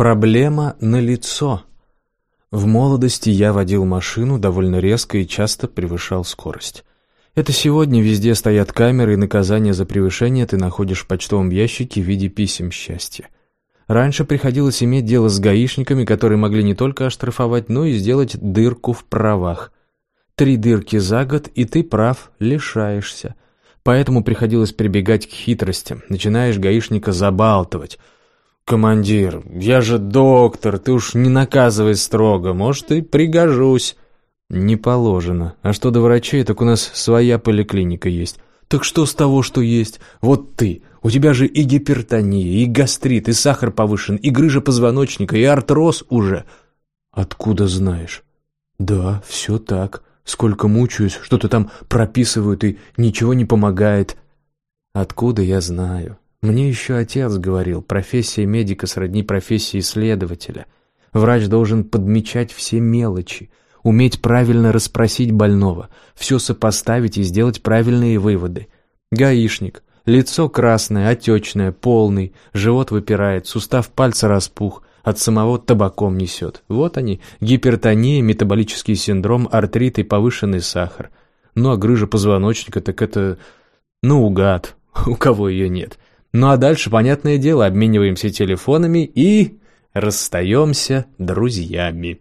Проблема налицо. В молодости я водил машину довольно резко и часто превышал скорость. Это сегодня везде стоят камеры, и наказание за превышение ты находишь в почтовом ящике в виде писем счастья. Раньше приходилось иметь дело с гаишниками, которые могли не только оштрафовать, но и сделать дырку в правах. Три дырки за год, и ты прав лишаешься. Поэтому приходилось прибегать к хитростям. Начинаешь гаишника забалтывать. «Командир, я же доктор, ты уж не наказывай строго, может, и пригожусь». «Не положено. А что до врачей, так у нас своя поликлиника есть». «Так что с того, что есть? Вот ты. У тебя же и гипертония, и гастрит, и сахар повышен, и грыжа позвоночника, и артроз уже». «Откуда знаешь?» «Да, все так. Сколько мучаюсь, что-то там прописывают, и ничего не помогает». «Откуда я знаю? Мне еще отец говорил, профессия медика сродни профессии исследователя. Врач должен подмечать все мелочи, уметь правильно расспросить больного, все сопоставить и сделать правильные выводы. Гаишник. Лицо красное, отечное, полный, живот выпирает, сустав пальца распух, от самого табаком несет. Вот они, гипертония, метаболический синдром, артрит и повышенный сахар. Ну а грыжа позвоночника, так это... Ну, угад, у кого ее нет. Ну а дальше, понятное дело, обмениваемся телефонами и расстаемся друзьями.